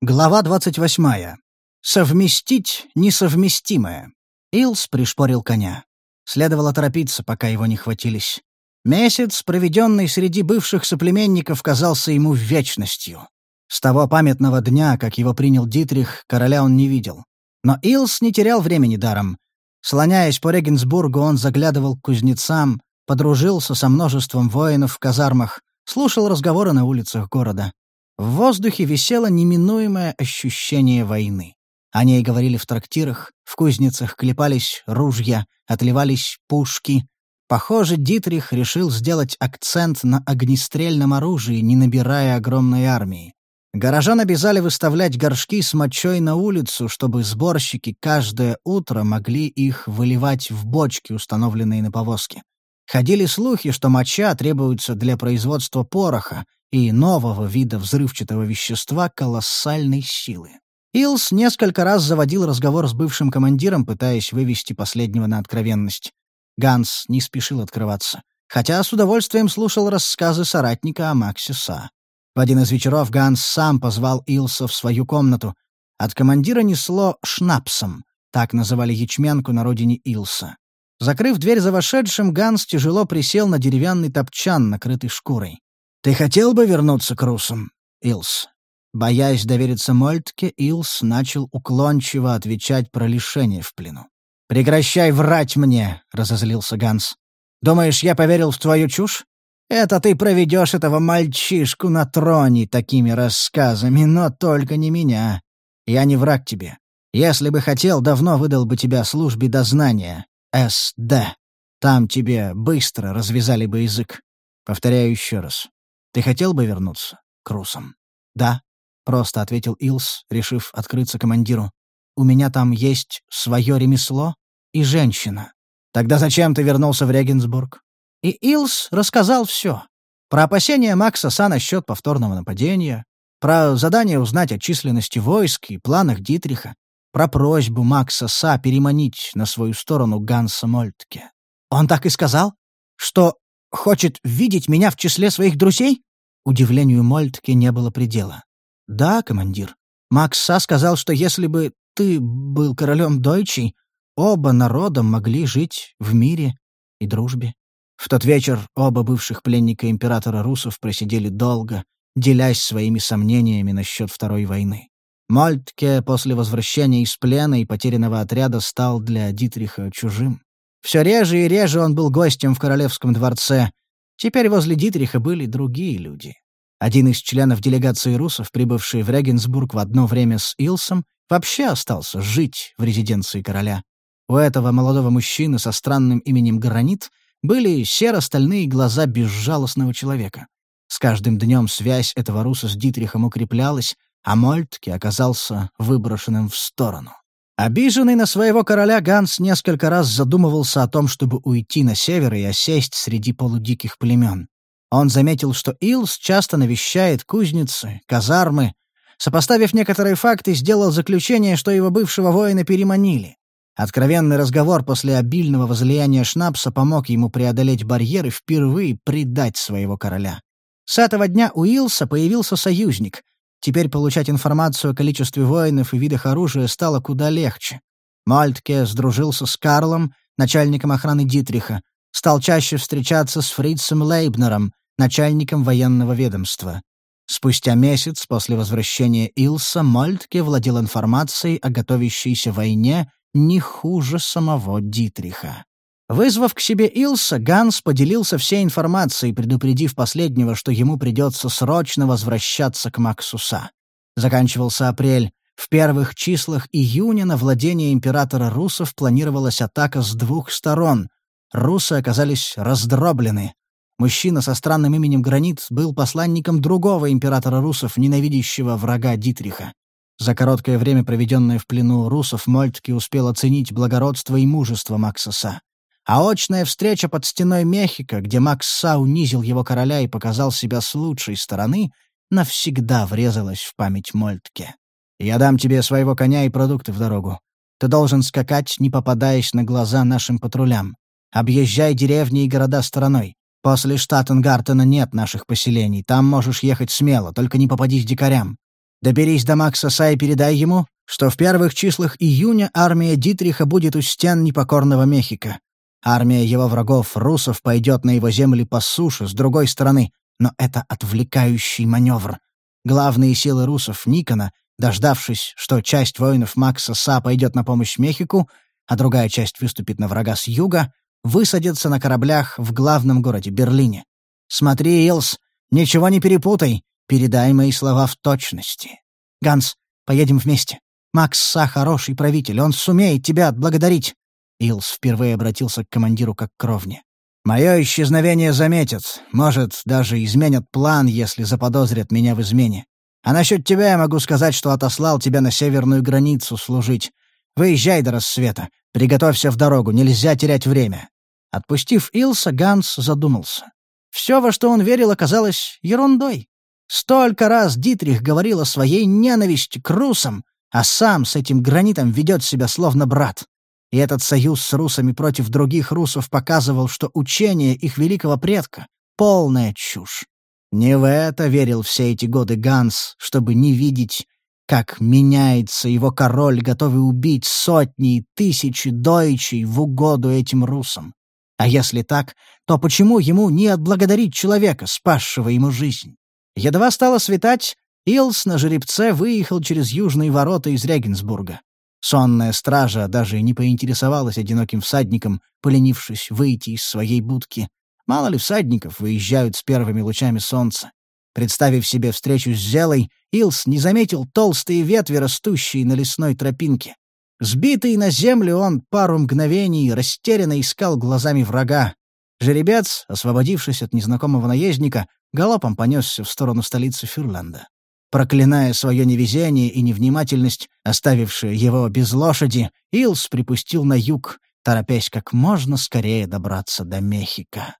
Глава 28. Совместить несовместимое. Илс пришпорил коня. Следовало торопиться, пока его не хватились. Месяц, проведенный среди бывших соплеменников, казался ему вечностью. С того памятного дня, как его принял Дитрих, короля он не видел. Но Илс не терял времени даром. Слоняясь по Регенсбургу, он заглядывал к кузнецам, подружился со множеством воинов в казармах, слушал разговоры на улицах города. В воздухе висело неминуемое ощущение войны. О ней говорили в трактирах, в кузницах клепались ружья, отливались пушки. Похоже, Дитрих решил сделать акцент на огнестрельном оружии, не набирая огромной армии. Горожан обязали выставлять горшки с мочой на улицу, чтобы сборщики каждое утро могли их выливать в бочки, установленные на повозке. Ходили слухи, что моча требуется для производства пороха, и нового вида взрывчатого вещества колоссальной силы. Илс несколько раз заводил разговор с бывшим командиром, пытаясь вывести последнего на откровенность. Ганс не спешил открываться, хотя с удовольствием слушал рассказы соратника о Максе Са. В один из вечеров Ганс сам позвал Илса в свою комнату. От командира несло шнапсом, так называли ячменку на родине Илса. Закрыв дверь за вошедшим, Ганс тяжело присел на деревянный топчан, накрытый шкурой. «Ты хотел бы вернуться к русам, Илс?» Боясь довериться Мольтке, Илс начал уклончиво отвечать про лишение в плену. «Прекращай врать мне!» — разозлился Ганс. «Думаешь, я поверил в твою чушь? Это ты проведешь этого мальчишку на троне такими рассказами, но только не меня. Я не враг тебе. Если бы хотел, давно выдал бы тебя службе дознания. СД. Там тебе быстро развязали бы язык. Повторяю еще раз. Ты хотел бы вернуться к русам?» «Да», — просто ответил Илс, решив открыться командиру. «У меня там есть свое ремесло и женщина». «Тогда зачем ты вернулся в Регенсбург?» И Илс рассказал все. Про опасения Макса Са насчет повторного нападения, про задание узнать о численности войск и планах Дитриха, про просьбу Макса Са переманить на свою сторону Ганса Мольтке. «Он так и сказал? Что хочет видеть меня в числе своих друзей?» Удивлению Мольтке не было предела. «Да, командир. Макс Са сказал, что если бы ты был королем Дойчей, оба народа могли жить в мире и дружбе». В тот вечер оба бывших пленника императора русов просидели долго, делясь своими сомнениями насчет Второй войны. Мольтке после возвращения из плена и потерянного отряда стал для Дитриха чужим. Все реже и реже он был гостем в королевском дворце. Теперь возле Дитриха были другие люди. Один из членов делегации русов, прибывший в Регенсбург в одно время с Илсом, вообще остался жить в резиденции короля. У этого молодого мужчины со странным именем Гранит были серо-стальные глаза безжалостного человека. С каждым днем связь этого руса с Дитрихом укреплялась, а Мольтке оказался выброшенным в сторону. Обиженный на своего короля Ганс несколько раз задумывался о том, чтобы уйти на север и осесть среди полудиких племен. Он заметил, что Илс часто навещает кузницы, казармы. Сопоставив некоторые факты, сделал заключение, что его бывшего воина переманили. Откровенный разговор после обильного возлияния шнапса помог ему преодолеть барьер и впервые предать своего короля. С этого дня у Илса появился союзник, Теперь получать информацию о количестве воинов и видах оружия стало куда легче. Мальтке сдружился с Карлом, начальником охраны Дитриха, стал чаще встречаться с Фрицем Лейбнером, начальником военного ведомства. Спустя месяц после возвращения Илса Мольтке владел информацией о готовящейся войне не хуже самого Дитриха. Вызвав к себе Илса, Ганс поделился всей информацией, предупредив последнего, что ему придется срочно возвращаться к Максуса. Заканчивался апрель. В первых числах июня на владение императора русов планировалась атака с двух сторон. Русы оказались раздроблены. Мужчина со странным именем Гранит был посланником другого императора русов, ненавидящего врага Дитриха. За короткое время, проведенное в плену русов, Мольтке успел оценить благородство и мужество Максуса. А очная встреча под стеной Мехико, где Макс Са унизил его короля и показал себя с лучшей стороны, навсегда врезалась в память Мольтке. «Я дам тебе своего коня и продукты в дорогу. Ты должен скакать, не попадаясь на глаза нашим патрулям. Объезжай деревни и города стороной. После Штаттенгартена нет наших поселений, там можешь ехать смело, только не попадись дикарям. Доберись до Макса Са и передай ему, что в первых числах июня армия Дитриха будет у стен непокорного Мехико. Армия его врагов, русов, пойдет на его земли по суше с другой стороны, но это отвлекающий маневр. Главные силы русов Никона, дождавшись, что часть воинов Макса Са пойдет на помощь Мехику, а другая часть выступит на врага с юга, высадятся на кораблях в главном городе Берлине. Смотри, Илс, ничего не перепутай, передай мои слова в точности. Ганс, поедем вместе. Макс Са хороший правитель, он сумеет тебя отблагодарить. Илс впервые обратился к командиру как к кровне. «Мое исчезновение заметят. Может, даже изменят план, если заподозрят меня в измене. А насчет тебя я могу сказать, что отослал тебя на северную границу служить. Выезжай до рассвета. Приготовься в дорогу, нельзя терять время». Отпустив Илса, Ганс задумался. Все, во что он верил, оказалось ерундой. Столько раз Дитрих говорил о своей ненависти к русам, а сам с этим гранитом ведет себя словно брат. И этот союз с русами против других русов показывал, что учение их великого предка — полная чушь. Не в это верил все эти годы Ганс, чтобы не видеть, как меняется его король, готовый убить сотни и тысячи дойчей в угоду этим русам. А если так, то почему ему не отблагодарить человека, спасшего ему жизнь? Едва стало светать, Илс на жеребце выехал через южные ворота из Регенсбурга. Сонная стража даже не поинтересовалась одиноким всадником, поленившись выйти из своей будки. Мало ли всадников выезжают с первыми лучами солнца. Представив себе встречу с Зелой, Илс не заметил толстые ветви, растущие на лесной тропинке. Сбитый на землю, он пару мгновений растерянно искал глазами врага. Жеребец, освободившись от незнакомого наездника, галопом понесся в сторону столицы Фюрленда. Проклиная свое невезение и невнимательность, оставившие его без лошади, Илс припустил на юг, торопясь как можно скорее добраться до Мехико.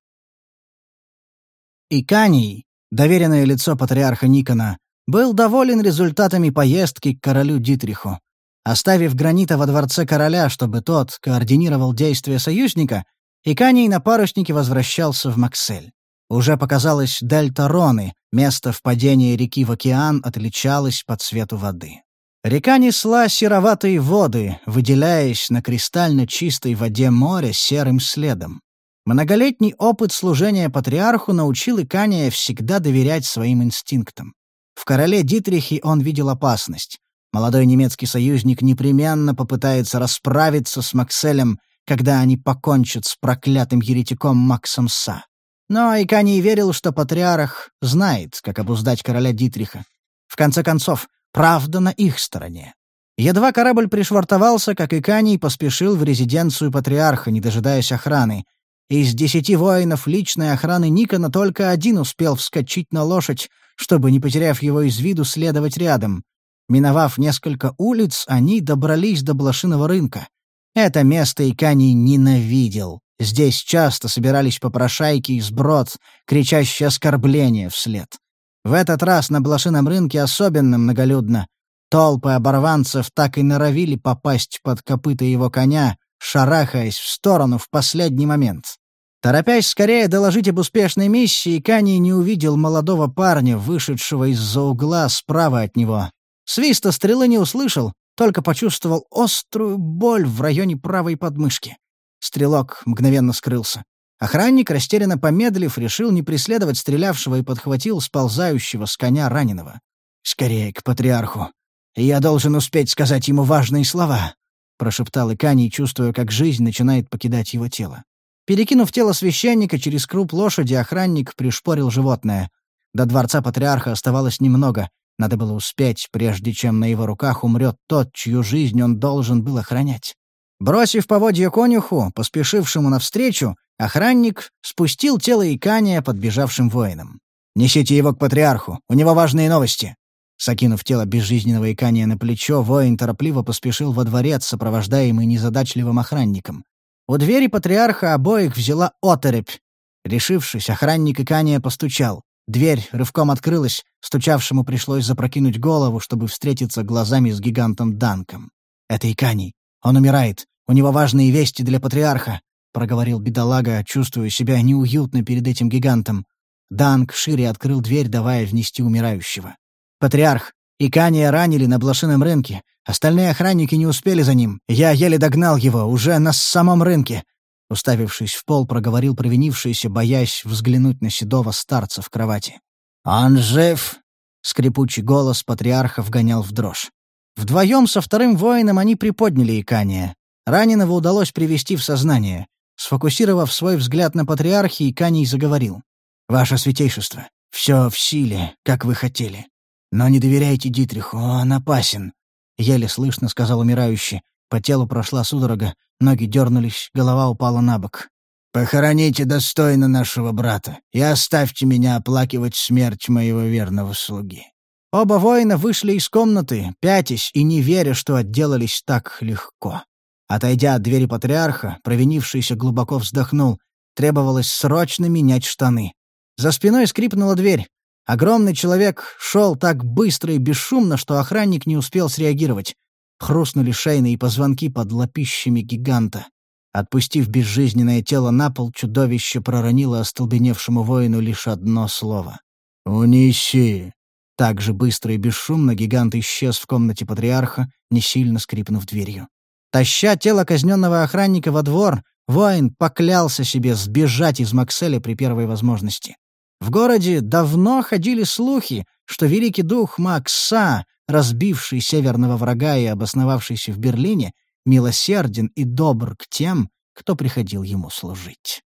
Иканий, доверенное лицо патриарха Никона, был доволен результатами поездки к королю Дитриху. Оставив гранита во дворце короля, чтобы тот координировал действия союзника, Иканий на паруснике возвращался в Максель. Уже показалась дельта Роны, место впадения реки в океан отличалось по цвету воды. Река несла сероватые воды, выделяясь на кристально чистой воде моря серым следом. Многолетний опыт служения патриарху научил Икания всегда доверять своим инстинктам. В короле Дитрихе он видел опасность. Молодой немецкий союзник непременно попытается расправиться с Макселем, когда они покончат с проклятым еретиком Максом Са. Но Иканий верил, что патриарх знает, как обуздать короля Дитриха. В конце концов, правда на их стороне. Едва корабль пришвартовался, как Иканий поспешил в резиденцию патриарха, не дожидаясь охраны. Из десяти воинов личной охраны Никона только один успел вскочить на лошадь, чтобы, не потеряв его из виду, следовать рядом. Миновав несколько улиц, они добрались до блошиного рынка. Это место Иканий ненавидел. Здесь часто собирались попрошайки и сброд, кричащие оскорбления вслед. В этот раз на блошином рынке особенно многолюдно. Толпы оборванцев так и норовили попасть под копыта его коня, шарахаясь в сторону в последний момент. Торопясь скорее доложить об успешной миссии, Кани не увидел молодого парня, вышедшего из-за угла справа от него. Свиста стрелы не услышал, только почувствовал острую боль в районе правой подмышки. Стрелок мгновенно скрылся. Охранник, растерянно помедлив, решил не преследовать стрелявшего и подхватил сползающего с коня раненого. «Скорее к патриарху. Я должен успеть сказать ему важные слова», — прошептал Иканий, чувствуя, как жизнь начинает покидать его тело. Перекинув тело священника через круп лошади, охранник пришпорил животное. До дворца патриарха оставалось немного. Надо было успеть, прежде чем на его руках умрет тот, чью жизнь он должен был охранять. Бросив поводья конюху, поспешившему навстречу, охранник спустил тело Икания подбежавшим воинам. «Несите его к патриарху, у него важные новости!» Сокинув тело безжизненного Икания на плечо, воин торопливо поспешил во дворец, сопровождаемый незадачливым охранником. У двери патриарха обоих взяла оторопь. Решившись, охранник Икания постучал. Дверь рывком открылась, стучавшему пришлось запрокинуть голову, чтобы встретиться глазами с гигантом Данком. «Это Иканий. Он умирает. У него важные вести для патриарха», — проговорил бедолага, чувствуя себя неуютно перед этим гигантом. Данк шире открыл дверь, давая внести умирающего. «Патриарх, И Кания ранили на блошином рынке. Остальные охранники не успели за ним. Я еле догнал его, уже на самом рынке. Уставившись в пол, проговорил провинившийся, боясь взглянуть на седого старца в кровати. «Он жив!» — скрипучий голос патриарха вгонял в дрожь. Вдвоем со вторым воином они приподняли Икания. Раненого удалось привести в сознание. Сфокусировав свой взгляд на патриархе, Иканий заговорил. «Ваше святейшество, все в силе, как вы хотели. Но не доверяйте Дитриху, он опасен», — еле слышно сказал умирающий. По телу прошла судорога, ноги дернулись, голова упала на бок. «Похороните достойно нашего брата и оставьте меня оплакивать смерть моего верного слуги». Оба воина вышли из комнаты, пятясь и не веря, что отделались так легко. Отойдя от двери патриарха, провинившийся глубоко вздохнул. Требовалось срочно менять штаны. За спиной скрипнула дверь. Огромный человек шел так быстро и бесшумно, что охранник не успел среагировать. Хрустнули шейные позвонки под лопищами гиганта. Отпустив безжизненное тело на пол, чудовище проронило остолбеневшему воину лишь одно слово. «Унеси!» Так же быстро и бесшумно гигант исчез в комнате патриарха, не сильно скрипнув дверью. Таща тело казненного охранника во двор, воин поклялся себе сбежать из Макселя при первой возможности. В городе давно ходили слухи, что великий дух Макса, разбивший северного врага и обосновавшийся в Берлине, милосерден и добр к тем, кто приходил ему служить.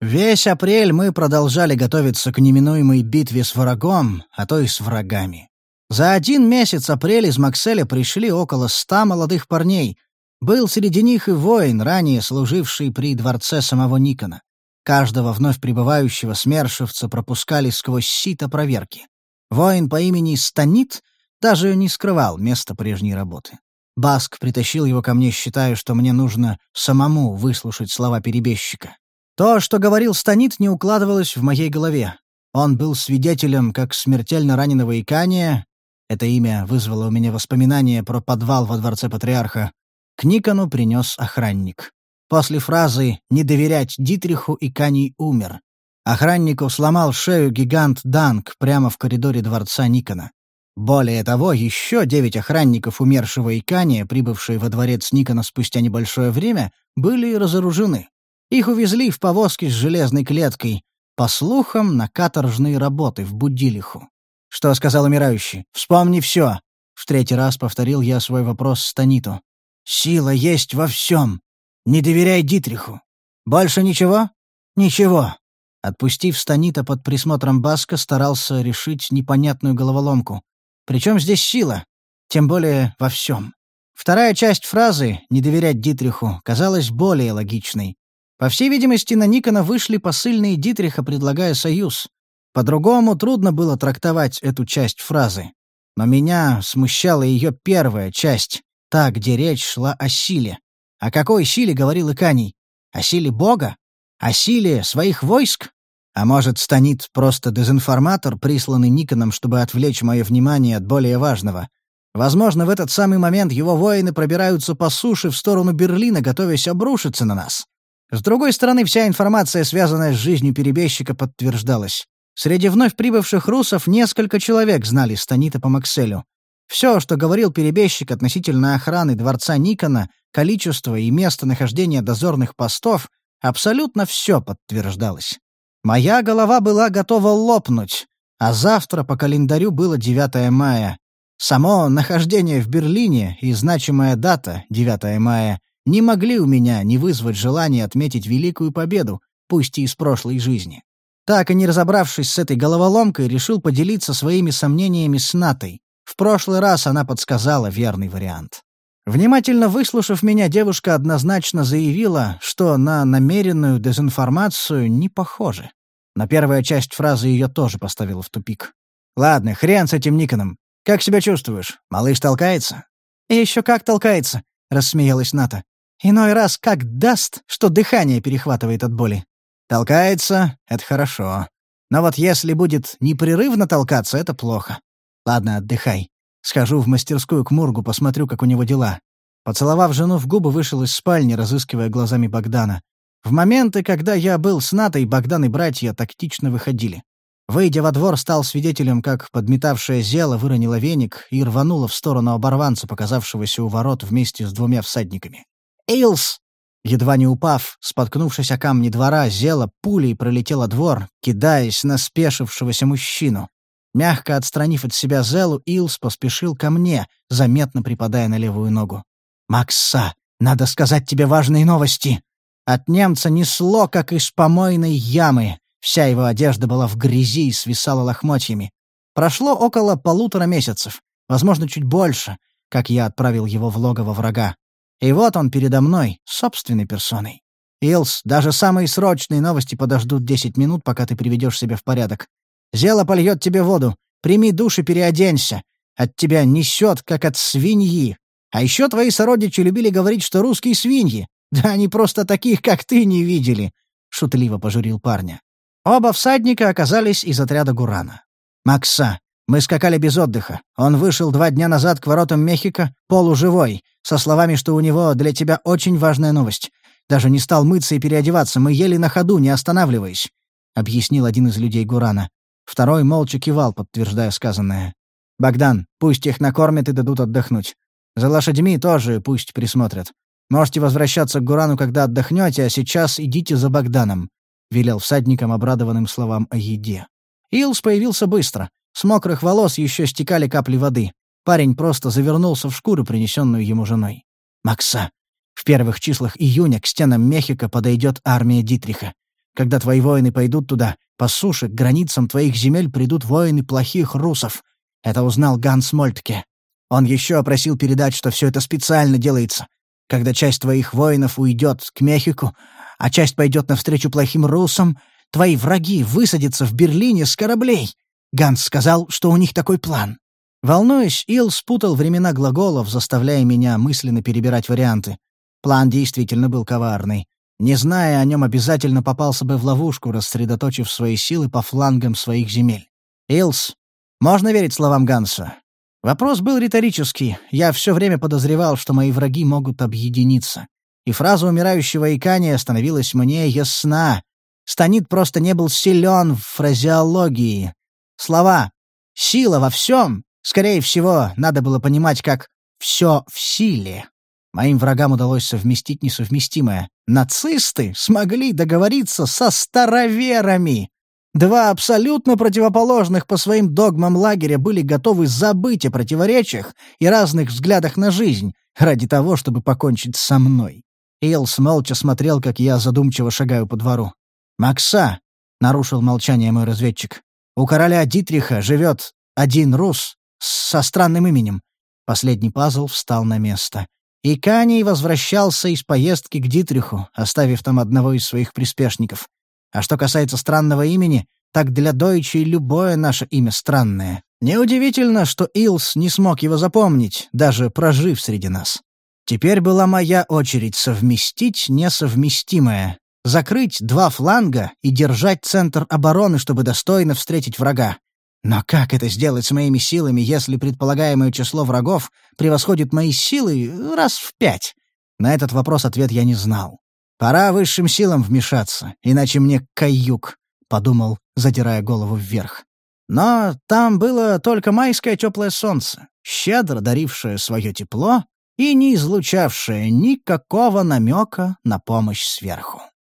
Весь апрель мы продолжали готовиться к неминуемой битве с врагом, а то и с врагами. За один месяц апрель из Макселя пришли около ста молодых парней. Был среди них и воин, ранее служивший при дворце самого Никона. Каждого вновь прибывающего смершевца пропускали сквозь сито проверки. Воин по имени Станит даже не скрывал место прежней работы. Баск притащил его ко мне, считая, что мне нужно самому выслушать слова перебежчика. То, что говорил Станит, не укладывалось в моей голове. Он был свидетелем как смертельно раненого Икания, это имя вызвало у меня воспоминания про подвал во дворце патриарха, к Никону принес охранник. После фразы «не доверять Дитриху» Иканий умер. Охраннику сломал шею гигант Данг прямо в коридоре дворца Никона. Более того, еще девять охранников умершего Икания, прибывшие во дворец Никона спустя небольшое время, были разоружены. Их увезли в повозке с железной клеткой, по слухам, на каторжные работы в Будилиху. «Что сказал умирающий? Вспомни все!» В третий раз повторил я свой вопрос Станиту. «Сила есть во всем. Не доверяй Дитриху. Больше ничего?» «Ничего». Отпустив Станита под присмотром Баска, старался решить непонятную головоломку. Причем здесь сила? Тем более во всем. Вторая часть фразы «не доверять Дитриху» казалась более логичной. По всей видимости, на Никона вышли посыльные Дитриха, предлагая союз. По-другому трудно было трактовать эту часть фразы. Но меня смущала ее первая часть, та, где речь шла о силе. О какой силе говорил Иканий? О силе Бога? О силе своих войск? А может, станет просто дезинформатор, присланный Никоном, чтобы отвлечь мое внимание от более важного? Возможно, в этот самый момент его воины пробираются по суше в сторону Берлина, готовясь обрушиться на нас. С другой стороны, вся информация, связанная с жизнью перебежчика, подтверждалась. Среди вновь прибывших русов несколько человек знали Станита по Макселю. Все, что говорил перебежчик относительно охраны дворца Никона, количество и местонахождение дозорных постов, абсолютно все подтверждалось. Моя голова была готова лопнуть, а завтра по календарю было 9 мая. Само нахождение в Берлине и значимая дата, 9 мая, не могли у меня не вызвать желания отметить великую победу, пусть и из прошлой жизни. Так и не разобравшись с этой головоломкой, решил поделиться своими сомнениями с Натой. В прошлый раз она подсказала верный вариант. Внимательно выслушав меня, девушка однозначно заявила, что на намеренную дезинформацию не похоже. На первая часть фразы ее тоже поставила в тупик. «Ладно, хрен с этим Никоном. Как себя чувствуешь? Малыш толкается?» «Еще как толкается», — рассмеялась Ната. «Иной раз как даст, что дыхание перехватывает от боли». «Толкается — это хорошо. Но вот если будет непрерывно толкаться, это плохо. Ладно, отдыхай. Схожу в мастерскую к Мургу, посмотрю, как у него дела». Поцеловав жену в губы, вышел из спальни, разыскивая глазами Богдана. В моменты, когда я был с Натой, Богдан и братья тактично выходили. Выйдя во двор, стал свидетелем, как подметавшая зела выронила веник и рванула в сторону оборванца, показавшегося у ворот вместе с двумя всадниками. «Эйлс!» Едва не упав, споткнувшись о камни двора, зела пулей пролетела двор, кидаясь на спешившегося мужчину. Мягко отстранив от себя Зелу, Илс поспешил ко мне, заметно припадая на левую ногу. «Макса, надо сказать тебе важные новости!» От немца несло, как из помойной ямы. Вся его одежда была в грязи и свисала лохмотьями. Прошло около полутора месяцев, возможно, чуть больше, как я отправил его в логово врага. И вот он передо мной, собственной персоной. Илс, даже самые срочные новости подождут десять минут, пока ты приведешь себя в порядок. Зело польет тебе воду. Прими душ и переоденься. От тебя несет, как от свиньи. А еще твои сородичи любили говорить, что русские свиньи. Да они просто таких, как ты, не видели. Шутливо пожурил парня. Оба всадника оказались из отряда Гурана. «Макса, мы скакали без отдыха. Он вышел два дня назад к воротам Мехико, полуживой, со словами, что у него для тебя очень важная новость. Даже не стал мыться и переодеваться, мы ели на ходу, не останавливаясь», — объяснил один из людей Гурана. Второй молча кивал, подтверждая сказанное. «Богдан, пусть их накормят и дадут отдохнуть. За лошадьми тоже пусть присмотрят. Можете возвращаться к Гурану, когда отдохнете, а сейчас идите за Богданом велел всадникам обрадованным словам о еде. Илс появился быстро. С мокрых волос еще стекали капли воды. Парень просто завернулся в шкуру, принесенную ему женой. «Макса, в первых числах июня к стенам Мехико подойдет армия Дитриха. Когда твои воины пойдут туда, по суше, к границам твоих земель придут воины плохих русов. Это узнал Ганс Мольтке. Он еще просил передать, что все это специально делается. Когда часть твоих воинов уйдет к Мехико, а часть пойдет навстречу плохим русам, твои враги высадятся в Берлине с кораблей. Ганс сказал, что у них такой план. Волнуясь, Ил спутал времена глаголов, заставляя меня мысленно перебирать варианты. План действительно был коварный. Не зная о нем, обязательно попался бы в ловушку, рассредоточив свои силы по флангам своих земель. «Илс, можно верить словам Ганса?» Вопрос был риторический. Я все время подозревал, что мои враги могут объединиться и фраза умирающего Икания становилась мне ясна. Станит просто не был силен в фразеологии. Слова «сила во всем» скорее всего, надо было понимать как «все в силе». Моим врагам удалось совместить несовместимое. Нацисты смогли договориться со староверами. Два абсолютно противоположных по своим догмам лагеря были готовы забыть о противоречиях и разных взглядах на жизнь ради того, чтобы покончить со мной. Илс молча смотрел, как я задумчиво шагаю по двору. «Макса!» — нарушил молчание мой разведчик. «У короля Дитриха живет один рус со странным именем». Последний пазл встал на место. И Каний возвращался из поездки к Дитриху, оставив там одного из своих приспешников. А что касается странного имени, так для Дойчи любое наше имя странное. Неудивительно, что Илс не смог его запомнить, даже прожив среди нас. Теперь была моя очередь совместить несовместимое. Закрыть два фланга и держать центр обороны, чтобы достойно встретить врага. Но как это сделать с моими силами, если предполагаемое число врагов превосходит мои силы раз в пять? На этот вопрос ответ я не знал. «Пора высшим силам вмешаться, иначе мне каюк», — подумал, задирая голову вверх. Но там было только майское теплое солнце, щедро дарившее свое тепло и не излучавшая никакого намека на помощь сверху.